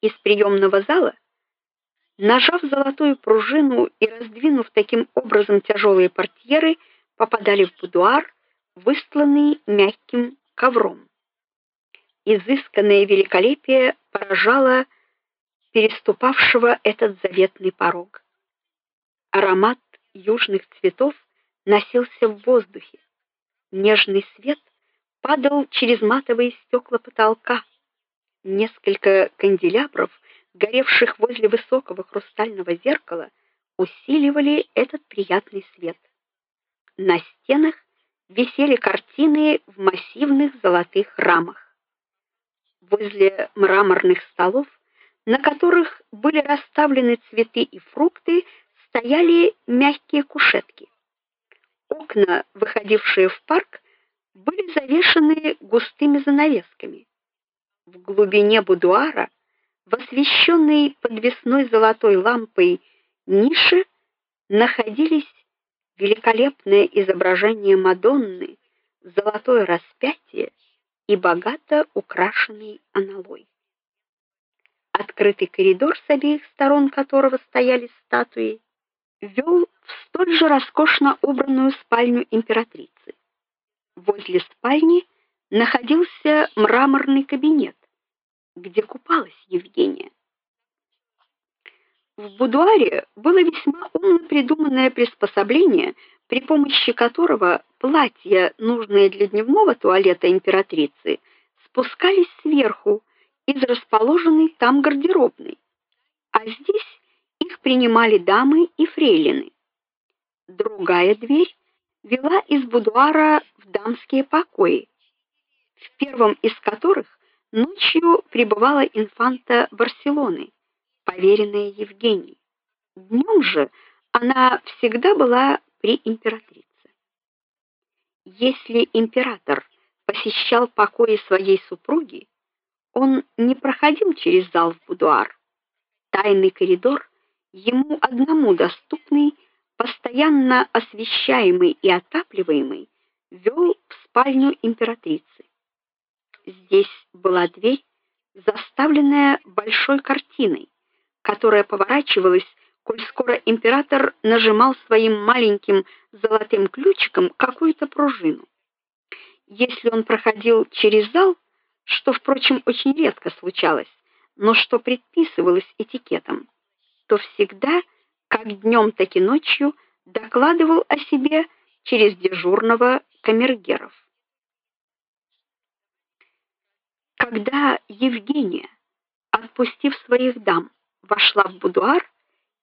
из приемного зала, нажав золотую пружину и раздвинув таким образом тяжелые портьеры, попадали в будуар, выстланный мягким ковром. Изысканное великолепие поражало переступавшего этот заветный порог. Аромат южных цветов носился в воздухе. Нежный свет падал через матовые стекла потолка. Несколько канделябров, горевших возле высокого хрустального зеркала, усиливали этот приятный свет. На стенах висели картины в массивных золотых рамах. Возле мраморных столов, на которых были расставлены цветы и фрукты, стояли мягкие кушетки. Окна, выходившие в парк, были завешаны густыми занавесками. В глубине будуара, в освещенной подвесной золотой лампой нише, находились великолепное изображение Мадонны, золотое распятие и богато украшенный аналой. Открытый коридор с обеих сторон которого стояли статуи, вел в столь же роскошно убранную спальню императрицы. Возле спальни находился мраморный кабинет, где купалась Евгения. В будуаре было весьма умно придуманное приспособление, при помощи которого платья, нужные для дневного туалета императрицы, спускались сверху из расположенной там гардеробной, а здесь их принимали дамы и фрейлины. Другая дверь вела из будуара в дамские покои, в первом из которых ночью пребывала инфанта Барселоны поверенная Евгении. Днем же она всегда была при императрице. Если император посещал покои своей супруги, он не проходил через зал в будуар. Тайный коридор, ему одному доступный, постоянно освещаемый и отапливаемый, вел в спальню императрицы. Здесь была дверь, заставленная большой картиной, которая поворачивалась, коль скоро император нажимал своим маленьким золотым ключиком какую-то пружину. Если он проходил через зал, что, впрочем, очень редко случалось, но что предписывалось этикетом, то всегда, как днем, так и ночью, докладывал о себе через дежурного камергеров. Когда Евгения, отпустив своих дам, вошла в будуар,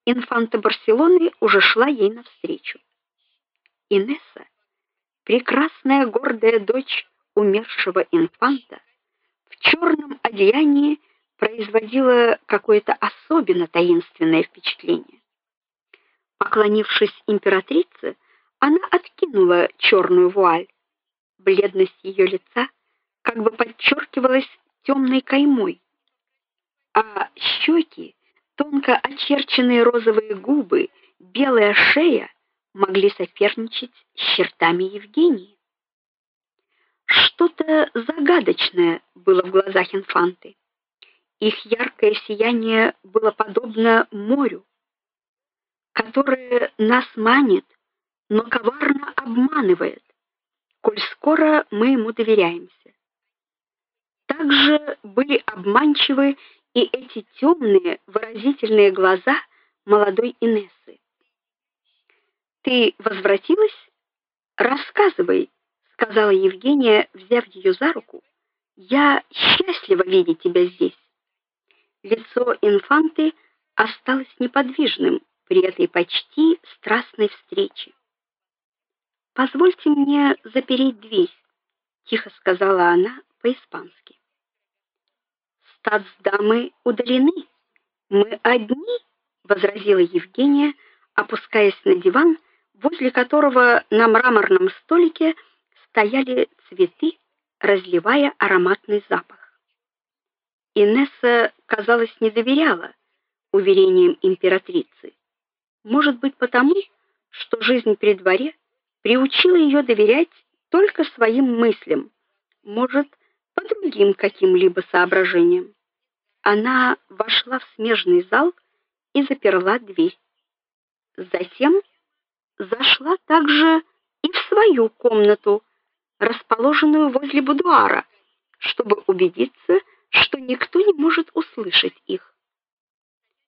инфанта Барселоны уже шла ей навстречу. Инесса, прекрасная гордая дочь умершего инфанта, в черном одеянии производила какое-то особенно таинственное впечатление. Поклонившись императрице, она откинула черную вуаль. Бледность ее лица как бы подчеркивалась темной каймой, а щеки Тонко очерченные розовые губы, белая шея могли соперничать с чертами Евгении. Что-то загадочное было в глазах инфанты. Их яркое сияние было подобно морю, которое нас манит, но коварно обманывает, коль скоро мы ему доверяемся. Также были обманчивы и эти темные, выразительные глаза молодой Инессы. Ты возвратилась? Рассказывай, сказала Евгения, взяв ее за руку. Я счастлива видеть тебя здесь. Лицо инфанты осталось неподвижным при этой почти страстной встрече. Позвольте мне запереть дверь, тихо сказала она по-испански статсдамы удалены. Мы одни, возразила Евгения, опускаясь на диван, возле которого на мраморном столике стояли цветы, разливая ароматный запах. Инесса, казалось, не доверяла уверениям императрицы. Может быть, потому, что жизнь при дворе приучила ее доверять только своим мыслям, может, по другим каким-либо соображениям. Она вошла в смежный зал и заперла дверь. Затем зашла также и в свою комнату, расположенную возле будуара, чтобы убедиться, что никто не может услышать их.